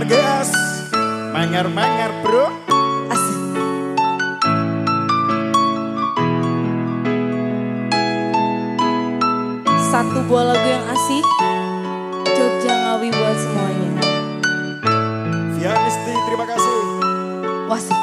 Marges Manger-manger bro. Asik. Satu buah lagu yang asik. Jogja Ngawi buat semuanya. Vianisti terima kasih. Wasik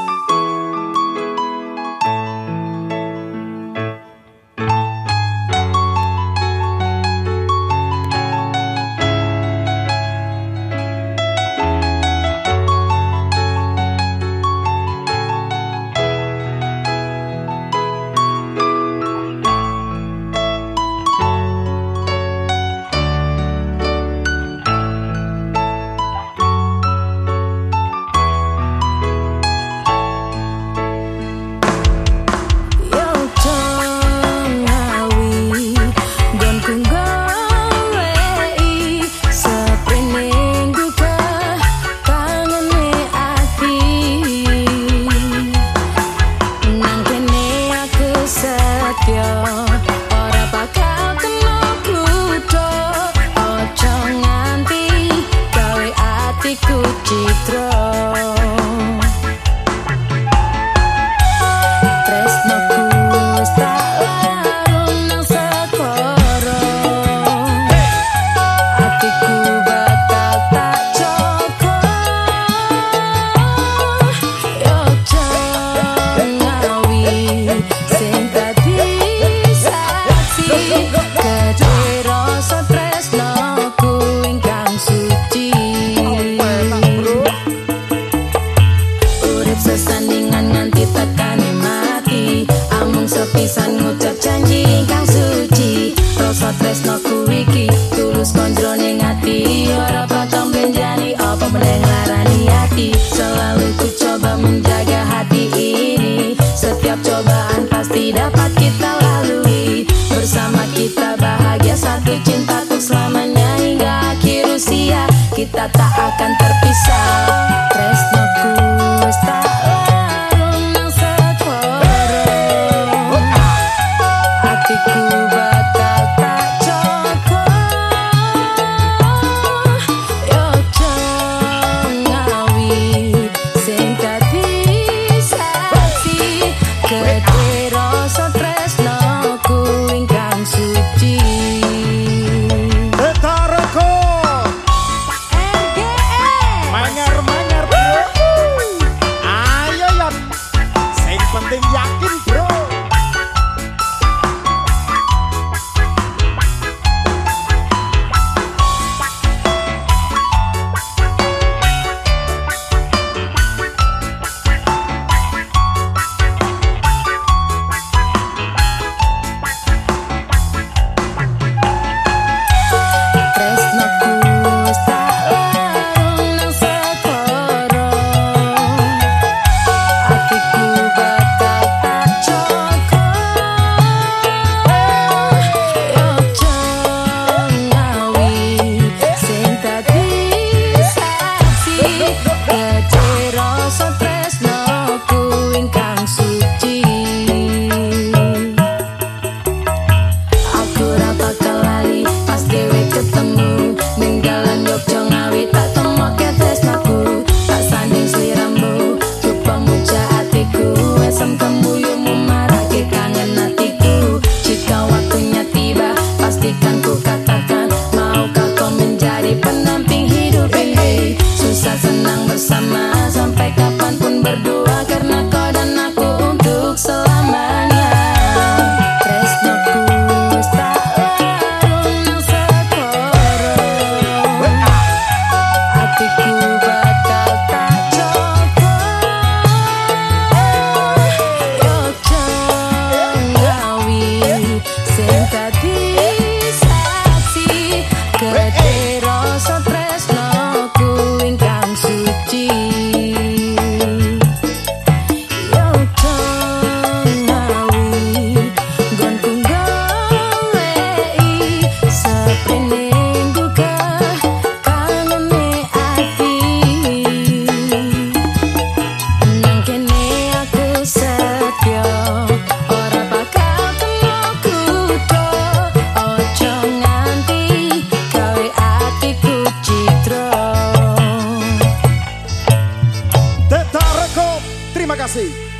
janji ingkang suci. Rasa tresnoku iki tulus konjro ning ati ora potong benjani apa meneng larani selalu ku coba menjaga hati ini. Setiap cobaan pasti dapat kita lalui. Bersama kita bahagia satu cinta untuk selamanya hingga akhir usia. Kita tak akan ter bisa senang bersama. así.